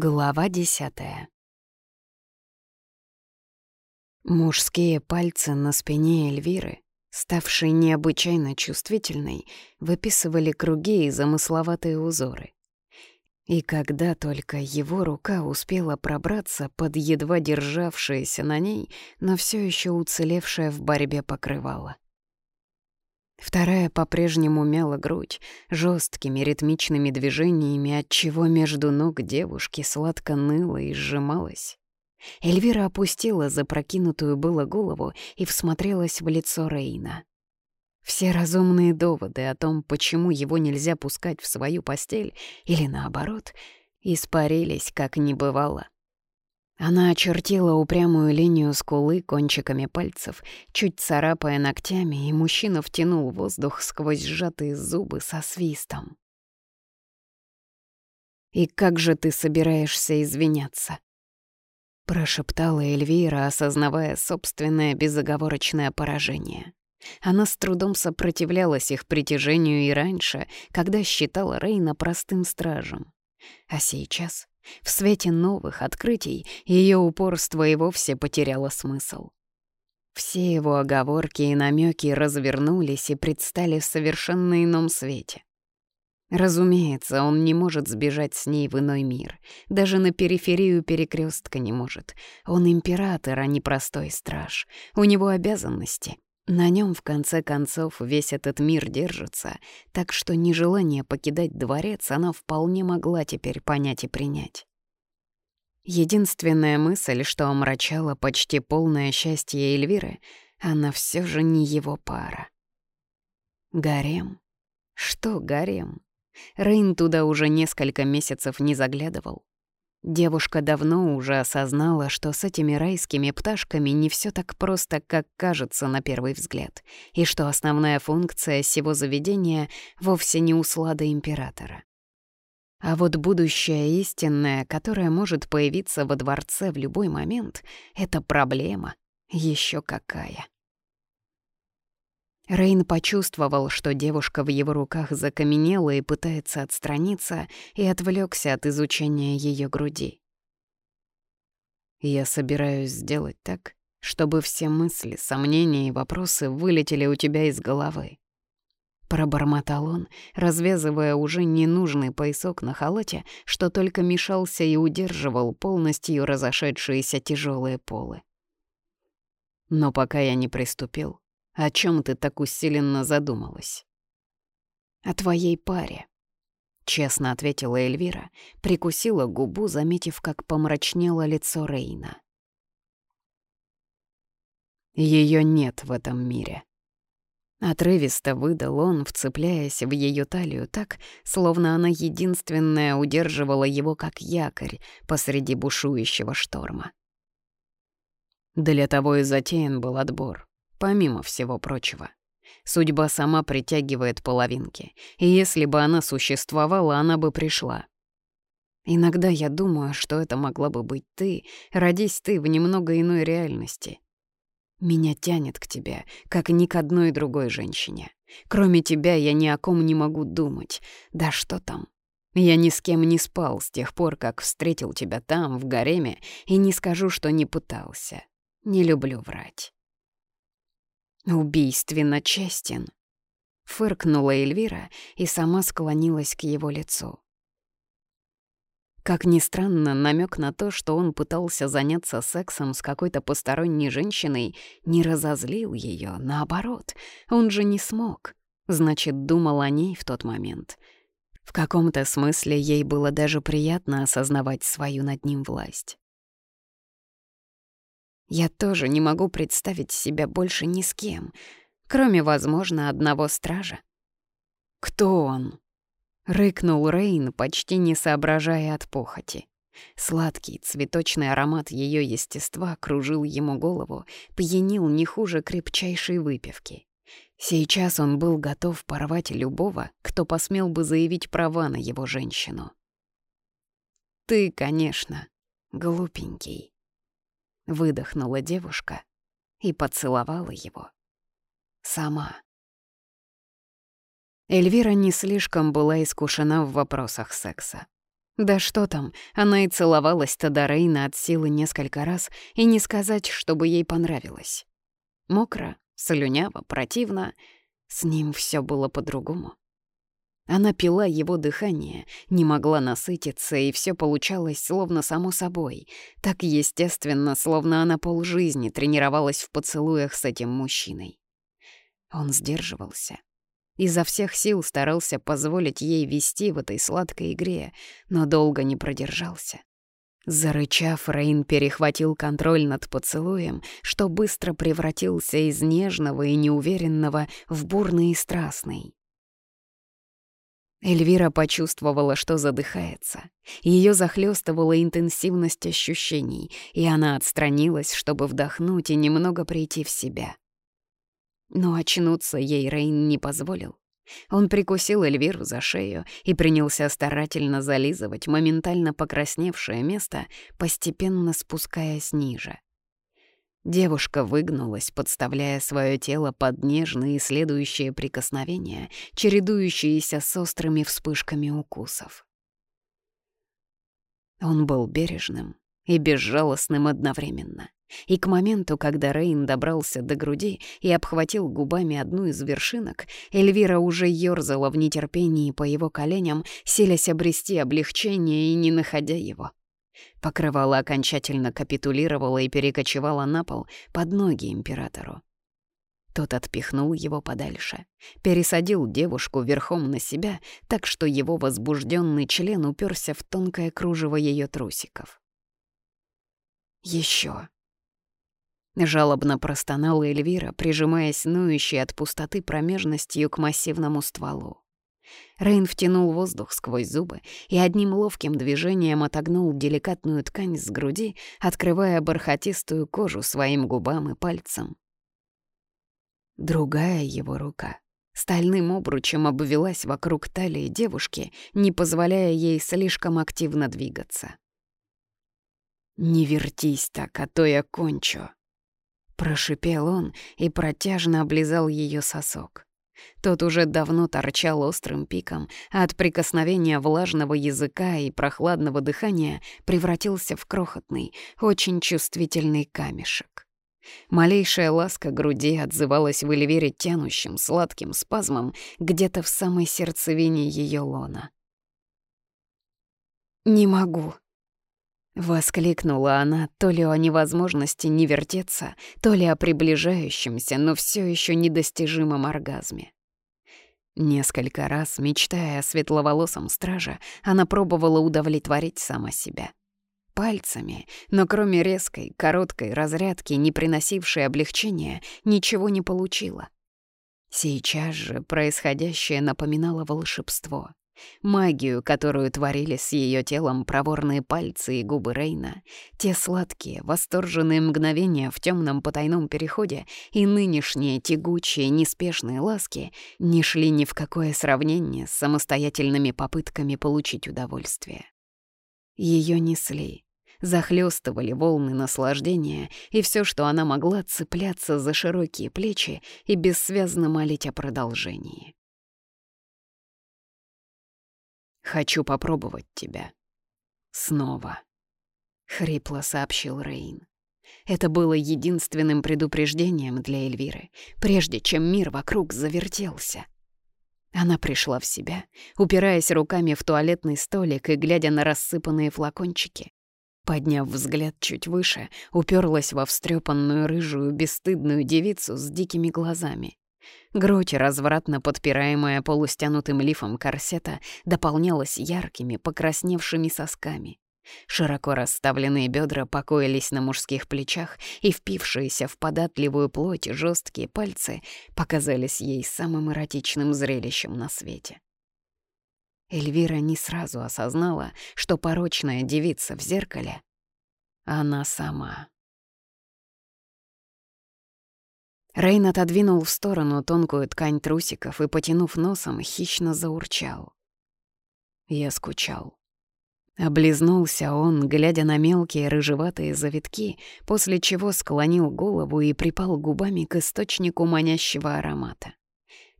Глава десятая. Мужские пальцы на спине Эльвиры, ставшие необычайно чувствительной, выписывали круги и замысловатые узоры. И когда только его рука успела пробраться под едва державшееся на ней, но все еще уцелевшее в борьбе покрывало — Вторая по-прежнему мяла грудь жесткими ритмичными движениями, отчего между ног девушки сладко ныло и сжималась. Эльвира опустила запрокинутую было голову и всмотрелась в лицо Рейна. Все разумные доводы о том, почему его нельзя пускать в свою постель, или наоборот, испарились, как не бывало. Она очертила упрямую линию скулы кончиками пальцев, чуть царапая ногтями, и мужчина втянул воздух сквозь сжатые зубы со свистом. «И как же ты собираешься извиняться?» Прошептала Эльвира, осознавая собственное безоговорочное поражение. Она с трудом сопротивлялась их притяжению и раньше, когда считала Рейна простым стражем. А сейчас в свете новых открытий ее упорство и вовсе потеряло смысл. Все его оговорки и намеки развернулись и предстали в совершенно ином свете. Разумеется, он не может сбежать с ней в иной мир. Даже на периферию перекрестка не может. Он император, а не простой страж. У него обязанности. На нем в конце концов, весь этот мир держится, так что нежелание покидать дворец она вполне могла теперь понять и принять. Единственная мысль, что омрачала почти полное счастье Эльвиры, она все же не его пара. Гарем? Что гарем? Рейн туда уже несколько месяцев не заглядывал. Девушка давно уже осознала, что с этими райскими пташками не все так просто, как кажется на первый взгляд, и что основная функция сего заведения вовсе не услада императора. А вот будущее истинное, которое может появиться во дворце в любой момент, — это проблема. еще какая. Рейн почувствовал, что девушка в его руках закаменела и пытается отстраниться, и отвлекся от изучения ее груди. «Я собираюсь сделать так, чтобы все мысли, сомнения и вопросы вылетели у тебя из головы». Пробормотал он, развязывая уже ненужный поясок на халате, что только мешался и удерживал полностью разошедшиеся тяжелые полы. Но пока я не приступил, о чем ты так усиленно задумалась? О твоей паре. Честно ответила Эльвира, прикусила губу, заметив, как помрачнело лицо Рейна. Ее нет в этом мире. Отрывисто выдал он, вцепляясь в ее талию так, словно она единственная удерживала его как якорь посреди бушующего шторма. Для того и затеян был отбор помимо всего прочего. Судьба сама притягивает половинки, и если бы она существовала, она бы пришла. Иногда я думаю, что это могла бы быть ты, родись ты в немного иной реальности. Меня тянет к тебе, как ни к одной другой женщине. Кроме тебя я ни о ком не могу думать. Да что там? Я ни с кем не спал с тех пор, как встретил тебя там, в гареме, и не скажу, что не пытался. Не люблю врать. «Убийственно честен», — фыркнула Эльвира и сама склонилась к его лицу. Как ни странно, намек на то, что он пытался заняться сексом с какой-то посторонней женщиной, не разозлил ее. наоборот, он же не смог. Значит, думал о ней в тот момент. В каком-то смысле ей было даже приятно осознавать свою над ним власть. Я тоже не могу представить себя больше ни с кем, кроме, возможно, одного стража. «Кто он?» — рыкнул Рейн, почти не соображая от похоти. Сладкий цветочный аромат ее естества кружил ему голову, пьянил не хуже крепчайшей выпивки. Сейчас он был готов порвать любого, кто посмел бы заявить права на его женщину. «Ты, конечно, глупенький», Выдохнула девушка и поцеловала его. Сама. Эльвира не слишком была искушена в вопросах секса. Да что там, она и целовалась-то до Рейна от силы несколько раз, и не сказать, чтобы ей понравилось. Мокро, слюняво, противно. С ним все было по-другому. Она пила его дыхание, не могла насытиться, и все получалось словно само собой. Так естественно, словно она полжизни тренировалась в поцелуях с этим мужчиной. Он сдерживался. Изо всех сил старался позволить ей вести в этой сладкой игре, но долго не продержался. Зарычав, Рейн перехватил контроль над поцелуем, что быстро превратился из нежного и неуверенного в бурный и страстный. Эльвира почувствовала, что задыхается. Ее захлестывала интенсивность ощущений, и она отстранилась, чтобы вдохнуть и немного прийти в себя. Но очнуться ей Рейн не позволил. Он прикусил Эльвиру за шею и принялся старательно зализывать моментально покрасневшее место, постепенно спускаясь ниже. Девушка выгнулась, подставляя свое тело под нежные следующие прикосновения, чередующиеся с острыми вспышками укусов. Он был бережным и безжалостным одновременно. И к моменту, когда Рейн добрался до груди и обхватил губами одну из вершинок, Эльвира уже ёрзала в нетерпении по его коленям, селясь обрести облегчение и не находя его. Покрывало окончательно капитулировало и перекочевало на пол под ноги императору. Тот отпихнул его подальше, пересадил девушку верхом на себя, так что его возбужденный член уперся в тонкое кружево ее трусиков. Еще. Жалобно простонала Эльвира, прижимаясь ноющей от пустоты промежностью к массивному стволу. Рейн втянул воздух сквозь зубы и одним ловким движением отогнул деликатную ткань с груди, открывая бархатистую кожу своим губам и пальцем. Другая его рука стальным обручем обвелась вокруг талии девушки, не позволяя ей слишком активно двигаться. «Не вертись так, а то я кончу», — прошипел он и протяжно облизал ее сосок. Тот уже давно торчал острым пиком, а от прикосновения влажного языка и прохладного дыхания превратился в крохотный, очень чувствительный камешек. Малейшая ласка груди отзывалась в Эльвире тянущим, сладким спазмом где-то в самой сердцевине ее лона. «Не могу», — воскликнула она то ли о невозможности не вертеться, то ли о приближающемся, но все еще недостижимом оргазме. Несколько раз, мечтая о светловолосом страже, она пробовала удовлетворить сама себя. Пальцами, но кроме резкой, короткой разрядки, не приносившей облегчения, ничего не получила. Сейчас же происходящее напоминало волшебство. Магию, которую творили с ее телом проворные пальцы и губы Рейна, те сладкие, восторженные мгновения в темном потайном переходе и нынешние тягучие, неспешные ласки не шли ни в какое сравнение с самостоятельными попытками получить удовольствие. Ее несли, захлестывали волны наслаждения, и все, что она могла, цепляться за широкие плечи и бессвязно молить о продолжении. Хочу попробовать тебя. Снова. Хрипло сообщил Рейн. Это было единственным предупреждением для Эльвиры, прежде чем мир вокруг завертелся. Она пришла в себя, упираясь руками в туалетный столик и глядя на рассыпанные флакончики. Подняв взгляд чуть выше, уперлась во встрепанную рыжую бесстыдную девицу с дикими глазами. Грудь, развратно подпираемая полустянутым лифом корсета, дополнялась яркими, покрасневшими сосками. Широко расставленные бедра покоились на мужских плечах, и впившиеся в податливую плоть жесткие пальцы показались ей самым эротичным зрелищем на свете. Эльвира не сразу осознала, что порочная девица в зеркале — она сама. Рейн отодвинул в сторону тонкую ткань трусиков и, потянув носом, хищно заурчал. Я скучал. Облизнулся он, глядя на мелкие рыжеватые завитки, после чего склонил голову и припал губами к источнику манящего аромата.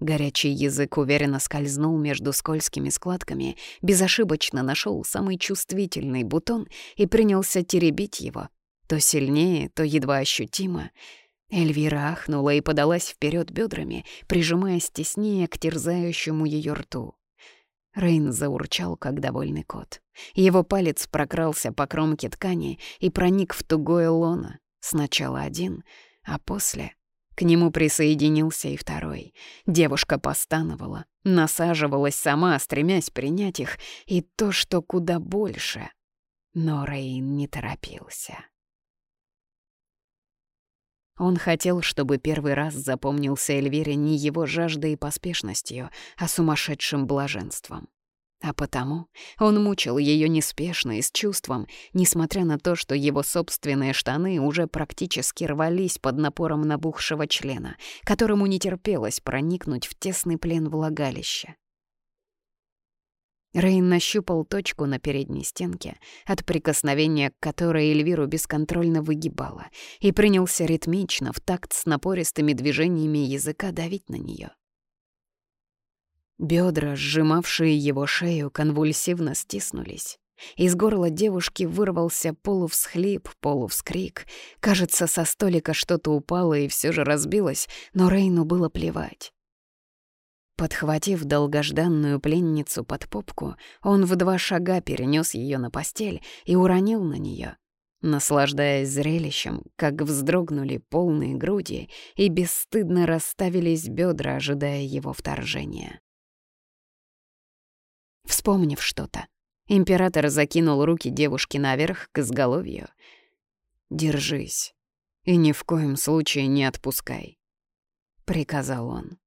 Горячий язык уверенно скользнул между скользкими складками, безошибочно нашел самый чувствительный бутон и принялся теребить его. То сильнее, то едва ощутимо. Эльвира ахнула и подалась вперед бедрами, прижимаясь теснее к терзающему ее рту. Рейн заурчал, как довольный кот. Его палец прокрался по кромке ткани и проник в тугое лоно. Сначала один, а после к нему присоединился и второй. Девушка постановала, насаживалась сама, стремясь принять их, и то, что куда больше. Но Рейн не торопился. Он хотел, чтобы первый раз запомнился Эльвире не его жаждой и поспешностью, а сумасшедшим блаженством. А потому он мучил ее неспешно и с чувством, несмотря на то, что его собственные штаны уже практически рвались под напором набухшего члена, которому не терпелось проникнуть в тесный плен влагалища. Рейн нащупал точку на передней стенке, от прикосновения к которой Эльвиру бесконтрольно выгибала, и принялся ритмично, в такт с напористыми движениями языка давить на нее. Бедра, сжимавшие его шею, конвульсивно стиснулись. Из горла девушки вырвался полувсхлип, полувскрик. Кажется, со столика что-то упало и все же разбилось, но Рейну было плевать. Подхватив долгожданную пленницу под попку, он в два шага перенес ее на постель и уронил на нее, наслаждаясь зрелищем, как вздрогнули полные груди и бесстыдно расставились бедра, ожидая его вторжения. Вспомнив что-то, император закинул руки девушки наверх к изголовью. «Держись и ни в коем случае не отпускай», — приказал он.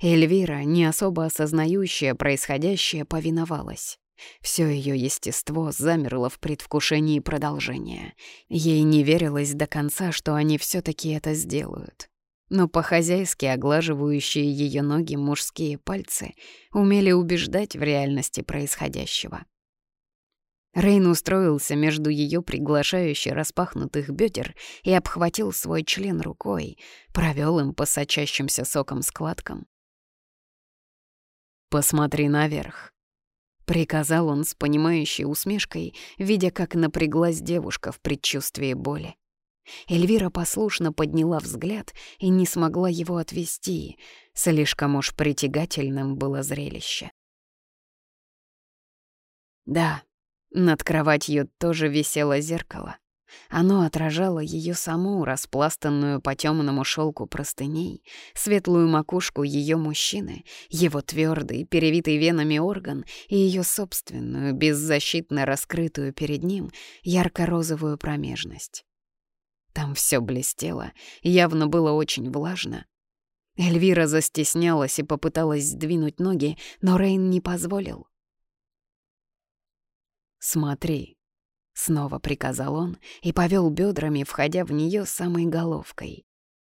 Эльвира, не особо осознающая происходящее, повиновалась. Все ее естество замерло в предвкушении продолжения. Ей не верилось до конца, что они все таки это сделают но по-хозяйски оглаживающие ее ноги мужские пальцы умели убеждать в реальности происходящего. Рейн устроился между ее приглашающе распахнутых бедер и обхватил свой член рукой, провел им по сочащимся соком складкам. «Посмотри наверх», — приказал он с понимающей усмешкой, видя, как напряглась девушка в предчувствии боли. Эльвира послушно подняла взгляд и не смогла его отвести. Слишком уж притягательным было зрелище. Да, над кроватью тоже висело зеркало. Оно отражало ее саму, распластанную по темному шелку простыней, светлую макушку ее мужчины, его твердый, перевитый венами орган и ее собственную, беззащитно раскрытую перед ним, ярко-розовую промежность. Там все блестело, явно было очень влажно. Эльвира застеснялась и попыталась сдвинуть ноги, но Рейн не позволил. «Смотри», — снова приказал он и повел бедрами, входя в нее самой головкой.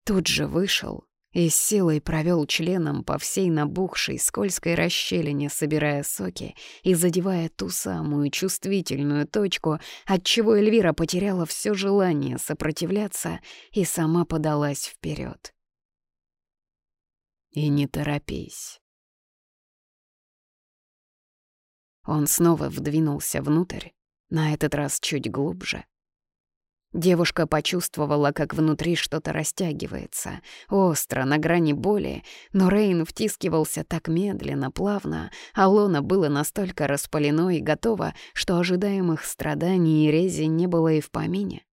Тут же вышел, и с силой провел членом по всей набухшей скользкой расщелине, собирая соки и задевая ту самую чувствительную точку, от чего Эльвира потеряла все желание сопротивляться и сама подалась вперед. И не торопись. Он снова вдвинулся внутрь, на этот раз чуть глубже, Девушка почувствовала, как внутри что-то растягивается, остро, на грани боли, но Рейн втискивался так медленно, плавно, а лона было настолько распалено и готово, что ожидаемых страданий и рези не было и в помине.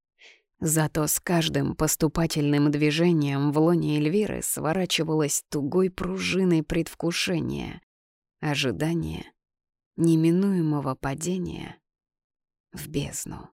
Зато с каждым поступательным движением в лоне Эльвиры сворачивалось тугой пружиной предвкушения, ожидания неминуемого падения в бездну.